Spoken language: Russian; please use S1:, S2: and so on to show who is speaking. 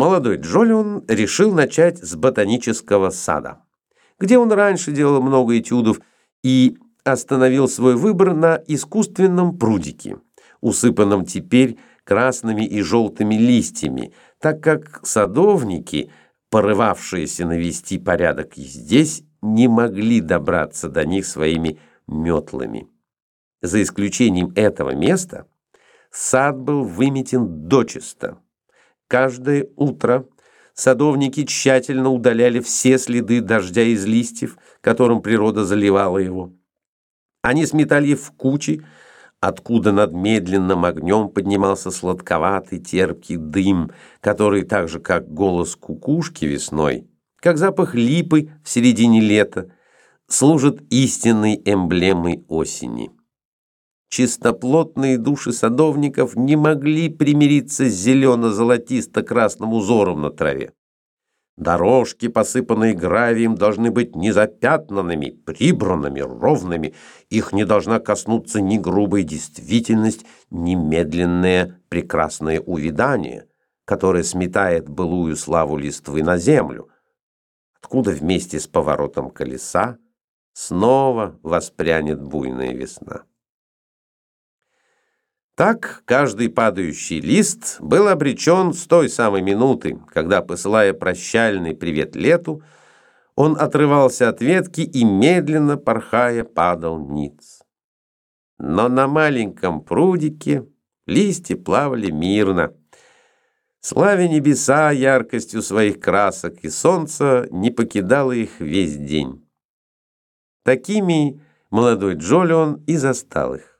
S1: Молодой Джолион решил начать с ботанического сада, где он раньше делал много этюдов и остановил свой выбор на искусственном прудике, усыпанном теперь красными и желтыми листьями, так как садовники, порывавшиеся навести порядок здесь, не могли добраться до них своими метлами. За исключением этого места, сад был выметен дочисто. Каждое утро садовники тщательно удаляли все следы дождя из листьев, которым природа заливала его. Они сметали в кучи, откуда над медленным огнем поднимался сладковатый терпкий дым, который так же, как голос кукушки весной, как запах липы в середине лета, служит истинной эмблемой осени чистоплотные души садовников не могли примириться с зелено-золотисто-красным узором на траве. Дорожки, посыпанные гравием, должны быть не запятнанными, прибранными, ровными. Их не должна коснуться ни грубая действительность, ни медленное прекрасное увядание, которое сметает былую славу листвы на землю, откуда вместе с поворотом колеса снова воспрянет буйная весна. Так каждый падающий лист был обречен с той самой минуты, когда, посылая прощальный привет лету, он отрывался от ветки и, медленно порхая, падал ниц. Но на маленьком прудике листья плавали мирно. Славя небеса яркостью своих красок, и солнце не покидало их весь день. Такими молодой Джолион и застал их.